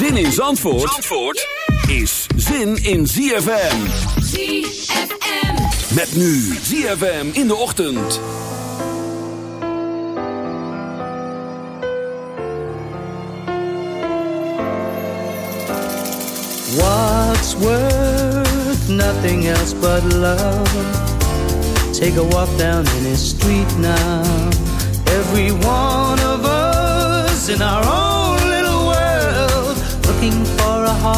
Zin in Zandvoort, Zandvoort is zin in ZFM. ZFM. Met nu ZFM in de ochtend. What's worth nothing else but love? Take a walk down any street now. Every one of us in our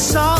song.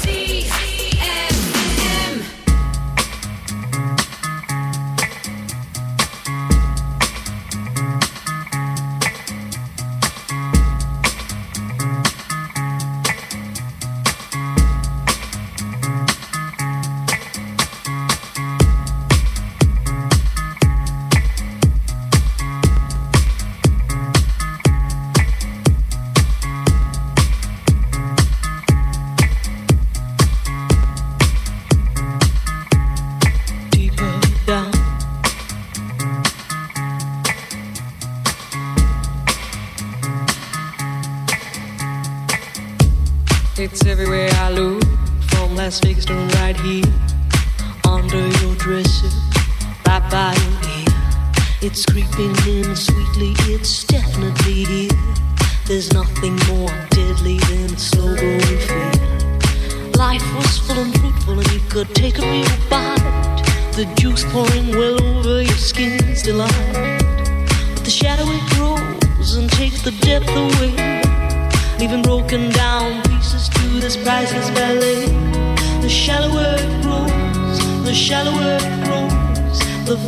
has fixed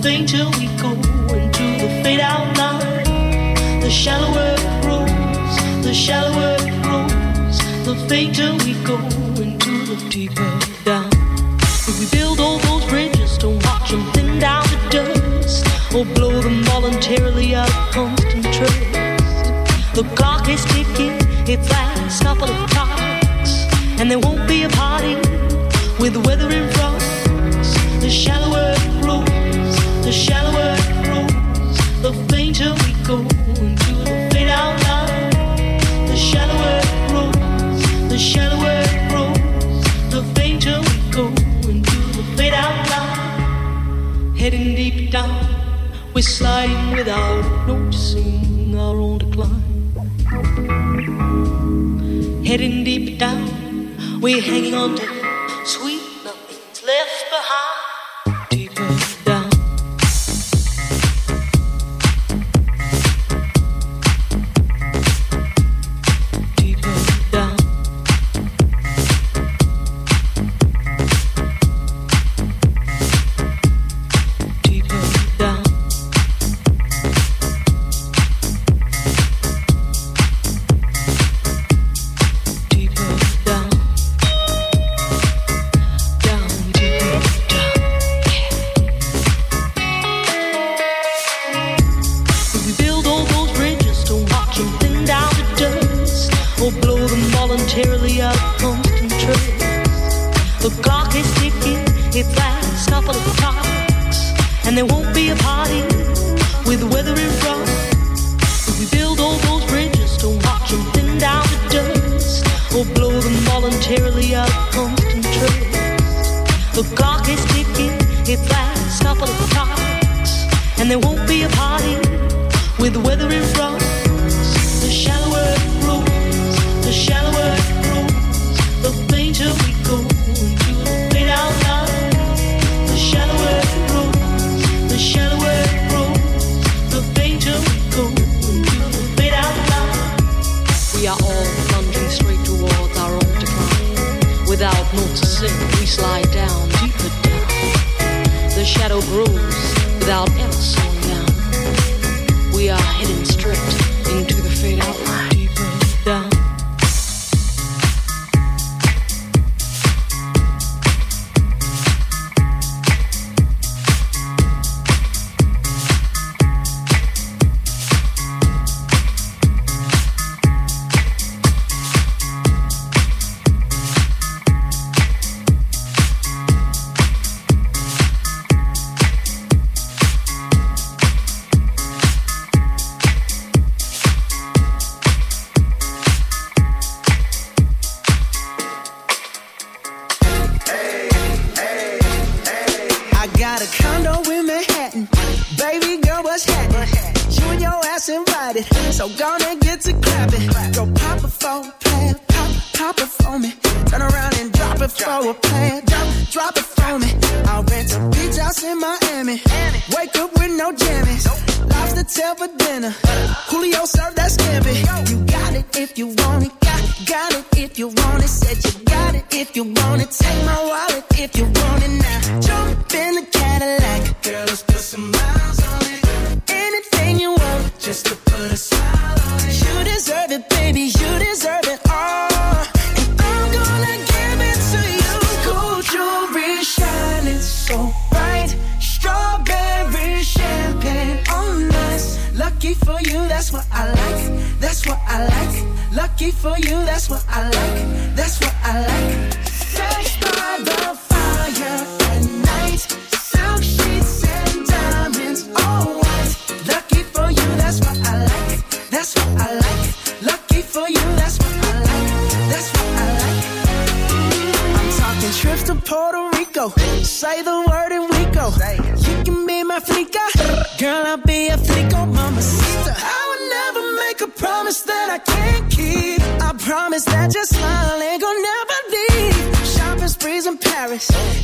thing till we go into the fade out line. The shallower it grows, the shallower it grows, the fainter we go into the deeper down. If we build all those bridges, don't watch them thin down to dust, or blow them voluntarily out of constant trust. The clock is ticking, its last couple of clocks, and there won't be a party with the weather in front. The shallower shallower it grows, the fainter we go into the fade out line. The shallower it grows, the shallower it grows, the fainter we go into the fade out line. Heading deep down, we're sliding without noticing our own decline. Heading deep down, we're hanging on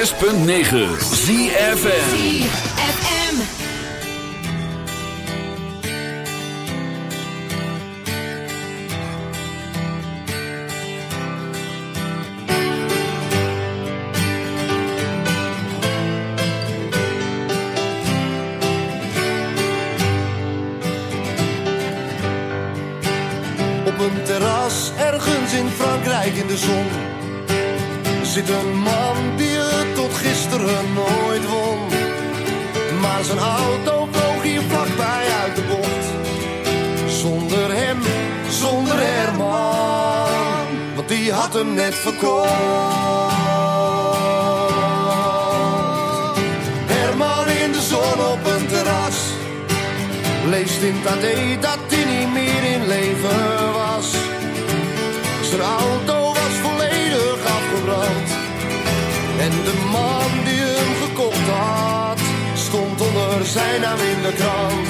106.9 ZFN En de man die hem gekocht had, stond onder zijn naam in de krant.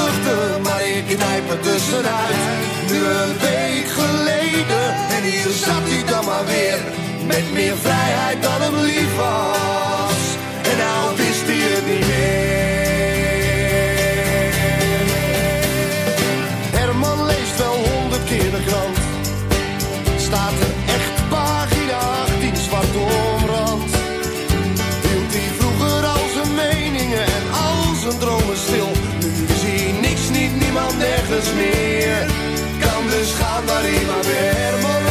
ik knijp er tussenuit. Nu een week geleden, en hier zat hij dan maar weer. Met meer vrijheid dan hem lief was. En nou wist hij het niet meer. Herman leest wel honderd keer de krant nergens meer. Kan dus gaan waar hij maar weer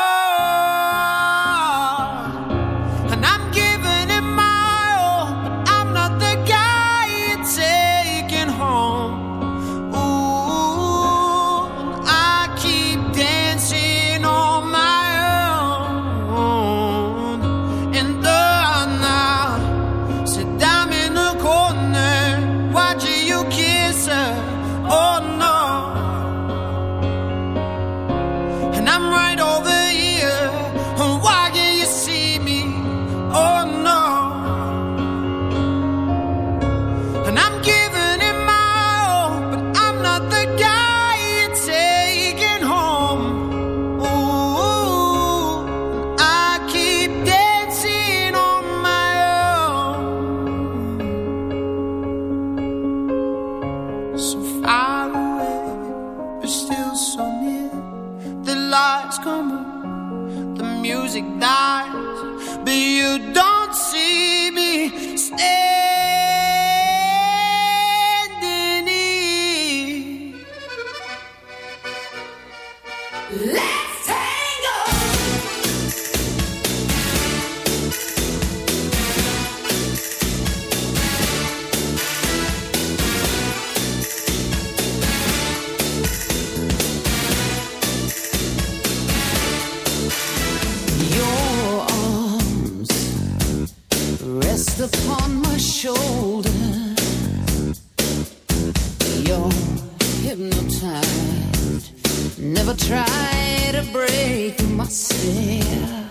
try to break myself.